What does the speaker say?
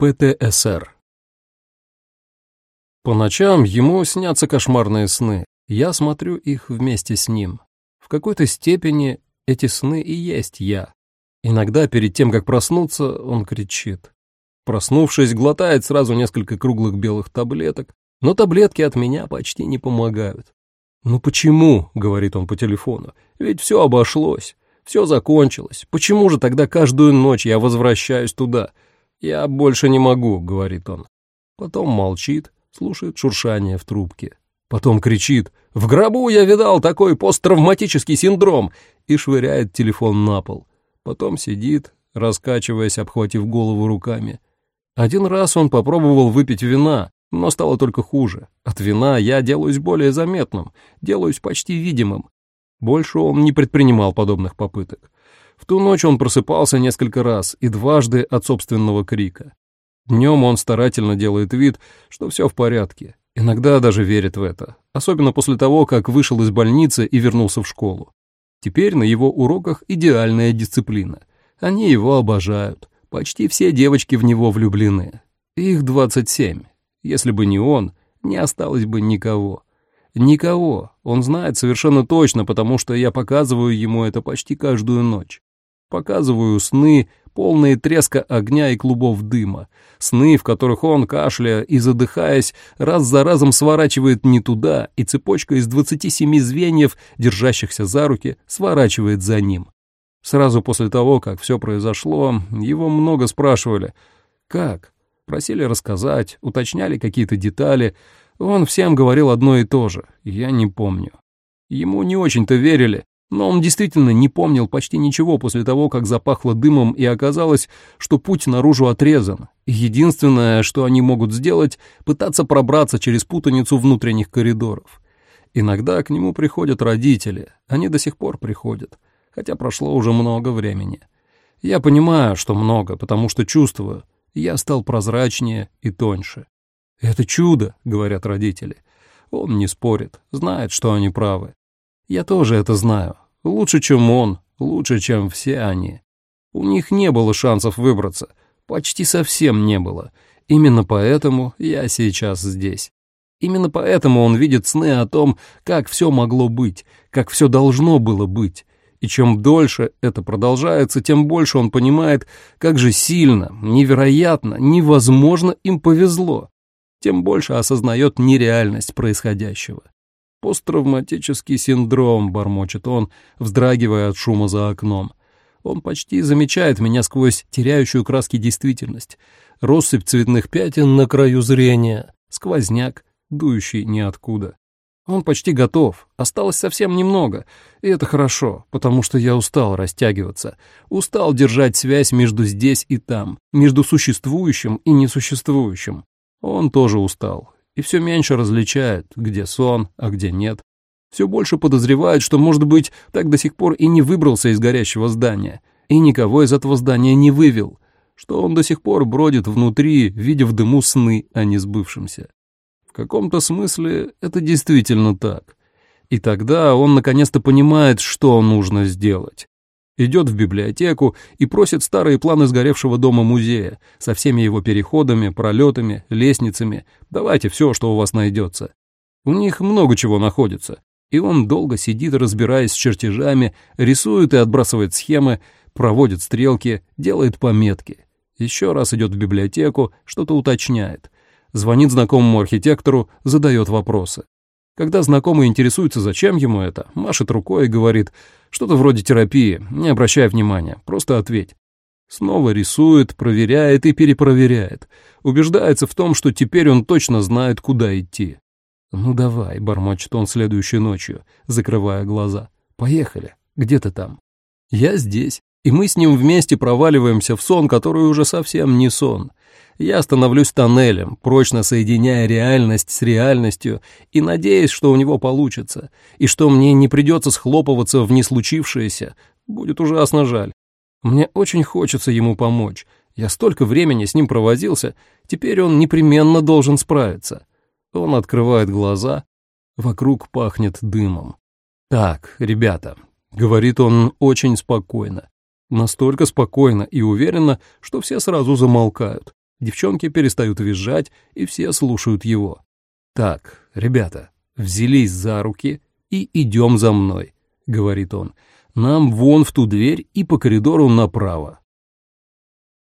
ПТСР. По ночам ему снятся кошмарные сны. Я смотрю их вместе с ним. В какой-то степени эти сны и есть я. Иногда перед тем, как проснуться, он кричит. Проснувшись, глотает сразу несколько круглых белых таблеток, но таблетки от меня почти не помогают. «Ну почему?» — говорит он по телефону. «Ведь все обошлось, все закончилось. Почему же тогда каждую ночь я возвращаюсь туда?» «Я больше не могу», — говорит он. Потом молчит, слушает шуршание в трубке. Потом кричит «В гробу я видал такой посттравматический синдром!» и швыряет телефон на пол. Потом сидит, раскачиваясь, обхватив голову руками. Один раз он попробовал выпить вина, но стало только хуже. От вина я делаюсь более заметным, делаюсь почти видимым. Больше он не предпринимал подобных попыток. В ту ночь он просыпался несколько раз и дважды от собственного крика. Днем он старательно делает вид, что все в порядке. Иногда даже верит в это, особенно после того, как вышел из больницы и вернулся в школу. Теперь на его уроках идеальная дисциплина. Они его обожают. Почти все девочки в него влюблены. Их 27. Если бы не он, не осталось бы никого. Никого. Он знает совершенно точно, потому что я показываю ему это почти каждую ночь. Показываю сны, полные треска огня и клубов дыма, сны, в которых он, кашляя и задыхаясь, раз за разом сворачивает не туда, и цепочка из 27 звеньев, держащихся за руки, сворачивает за ним. Сразу после того, как все произошло, его много спрашивали «Как?», просили рассказать, уточняли какие-то детали. Он всем говорил одно и то же, я не помню. Ему не очень-то верили, но он действительно не помнил почти ничего после того, как запахло дымом и оказалось, что путь наружу отрезан. единственное, что они могут сделать, пытаться пробраться через путаницу внутренних коридоров. Иногда к нему приходят родители, они до сих пор приходят, хотя прошло уже много времени. Я понимаю, что много, потому что чувствую, я стал прозрачнее и тоньше. «Это чудо», — говорят родители. Он не спорит, знает, что они правы. Я тоже это знаю. Лучше, чем он, лучше, чем все они. У них не было шансов выбраться. Почти совсем не было. Именно поэтому я сейчас здесь. Именно поэтому он видит сны о том, как все могло быть, как все должно было быть. И чем дольше это продолжается, тем больше он понимает, как же сильно, невероятно, невозможно им повезло. Тем больше осознает нереальность происходящего. «Посттравматический синдром», — бормочет он, вздрагивая от шума за окном. Он почти замечает меня сквозь теряющую краски действительность. Россыпь цветных пятен на краю зрения, сквозняк, дующий ниоткуда. Он почти готов, осталось совсем немного, и это хорошо, потому что я устал растягиваться, устал держать связь между здесь и там, между существующим и несуществующим. Он тоже устал, и все меньше различает, где сон, а где нет. Все больше подозревает, что, может быть, так до сих пор и не выбрался из горящего здания, и никого из этого здания не вывел, что он до сих пор бродит внутри, видя в дыму сны о несбывшемся. В каком-то смысле это действительно так. И тогда он наконец-то понимает, что нужно сделать идет в библиотеку и просит старые планы сгоревшего дома музея со всеми его переходами, пролетами, лестницами. Давайте все, что у вас найдется. У них много чего находится. И он долго сидит, разбираясь с чертежами, рисует и отбрасывает схемы, проводит стрелки, делает пометки. Еще раз идет в библиотеку, что-то уточняет. Звонит знакомому архитектору, задает вопросы. Когда знакомый интересуется, зачем ему это, машет рукой и говорит что-то вроде терапии, не обращай внимания, просто ответь. Снова рисует, проверяет и перепроверяет. Убеждается в том, что теперь он точно знает, куда идти. «Ну давай», — бормочет он следующей ночью, закрывая глаза. «Поехали. Где ты там?» «Я здесь». И мы с ним вместе проваливаемся в сон, который уже совсем не сон. Я становлюсь тоннелем, прочно соединяя реальность с реальностью и надеясь, что у него получится, и что мне не придется схлопываться в неслучившееся. Будет ужасно жаль. Мне очень хочется ему помочь. Я столько времени с ним провозился, теперь он непременно должен справиться. Он открывает глаза, вокруг пахнет дымом. «Так, ребята», — говорит он очень спокойно, настолько спокойно и уверенно, что все сразу замолкают. Девчонки перестают визжать, и все слушают его. «Так, ребята, взялись за руки и идем за мной», — говорит он. «Нам вон в ту дверь и по коридору направо.